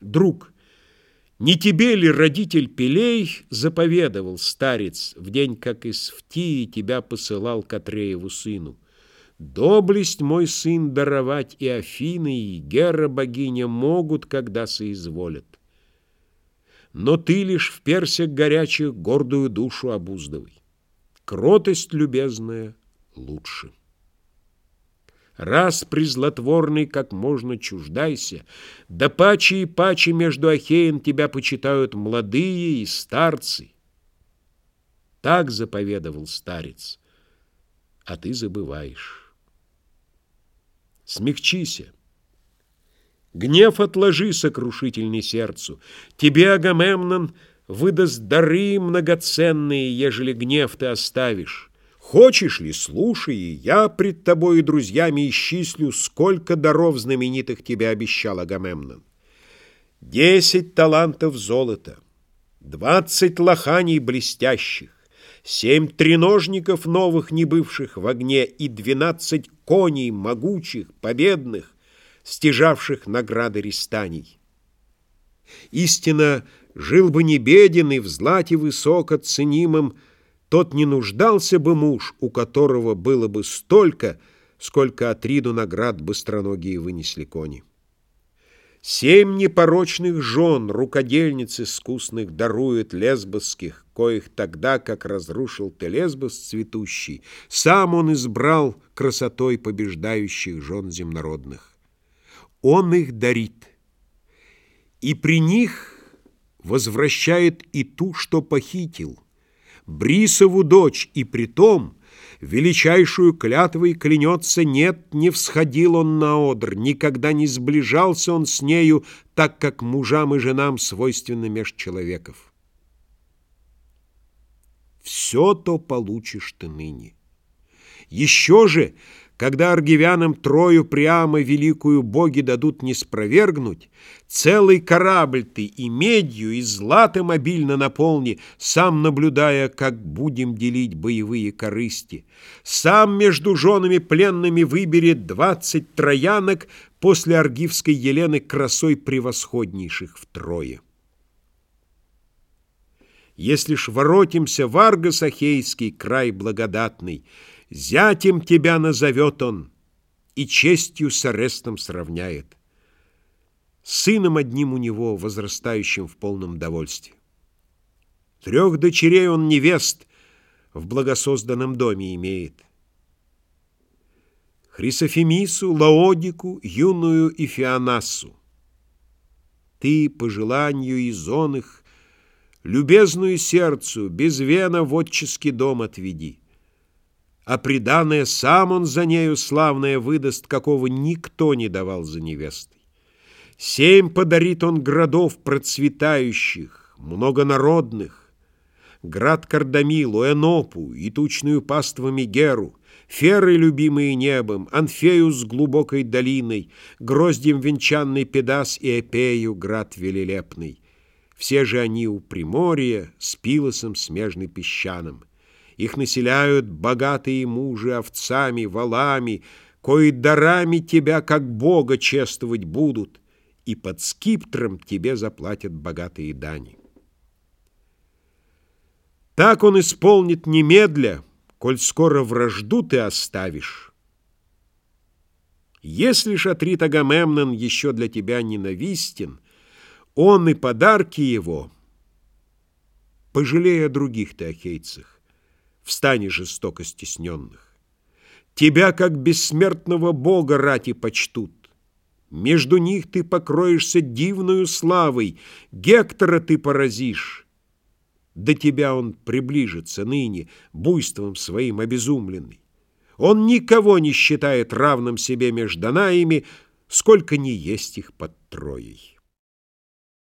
Друг, не тебе ли родитель Пелей заповедовал, старец, в день, как из Фтии тебя посылал к Атрееву сыну? Доблесть, мой сын, даровать и Афины, и Гера богиня могут, когда соизволят. Но ты лишь в персях горячих гордую душу обуздывай. Кротость, любезная, лучше. Раз призлотворный, как можно чуждайся, да паче и паче между Ахеем тебя почитают молодые и старцы. Так заповедовал старец, а ты забываешь. Смягчися. Гнев отложи, сокрушительный сердцу. Тебе, Агамемнон, выдаст дары многоценные, ежели гнев ты оставишь. Хочешь ли, слушай, я пред тобой и друзьями исчислю, сколько даров знаменитых тебе обещал Агамемнон. Десять талантов золота, двадцать лоханий блестящих, семь треножников новых, не бывших в огне, и двенадцать коней могучих, победных, стяжавших награды рестаний. Истинно, жил бы не беден и в злате высоко ценимом, тот не нуждался бы муж, у которого было бы столько, сколько от Риду наград быстроногие вынесли кони. Семь непорочных жен рукодельниц искусных дарует лесбосских, коих тогда, как разрушил ты лесбос цветущий, сам он избрал красотой побеждающих жен земнородных. Он их дарит, и при них возвращает и ту, что похитил — Брисову дочь, и притом величайшую клятвой клянется, нет, не всходил он на одр, никогда не сближался он с нею, так как мужам и женам свойственно меж человеков. Все то получишь ты ныне. Еще же когда аргивянам Трою прямо великую боги дадут не спровергнуть, целый корабль ты и медью, и златом обильно наполни, сам наблюдая, как будем делить боевые корысти. Сам между женами пленными выберет двадцать троянок после аргивской Елены красой превосходнейших втрое. Если ж воротимся в Аргос Ахейский, край благодатный, Зятем тебя назовет он и честью с Арестом сравняет. Сыном одним у него, возрастающим в полном довольстве. Трех дочерей он невест в благосозданном доме имеет. Хрисофемису, Лаодику, юную и Фианассу. Ты, по желанию изон их, любезную сердцу, без вена в отческий дом отведи а приданное сам он за нею славное выдаст, какого никто не давал за невестой. Семь подарит он городов процветающих, многонародных, град Кардамилу, Энопу и тучную паствами Геру, Феры, любимые небом, Анфею с глубокой долиной, Гроздьем венчанный Педас и Эпею, град велелепный. Все же они у Приморья, с Пилосом смежный песчаным. Их населяют богатые мужи овцами, валами, кои дарами тебя, как Бога, чествовать будут, и под скиптром тебе заплатят богатые дани. Так он исполнит немедля, коль скоро вражду ты оставишь. Если ж Атрит Агамемнон еще для тебя ненавистен, он и подарки его, пожалея других ты ахейцах, встань жестоко стесненных. Тебя, как бессмертного бога, рати почтут. Между них ты покроешься дивную славой, Гектора ты поразишь. До тебя он приближится ныне, буйством своим обезумленный. Он никого не считает равным себе между Данаями, сколько не есть их под Троей.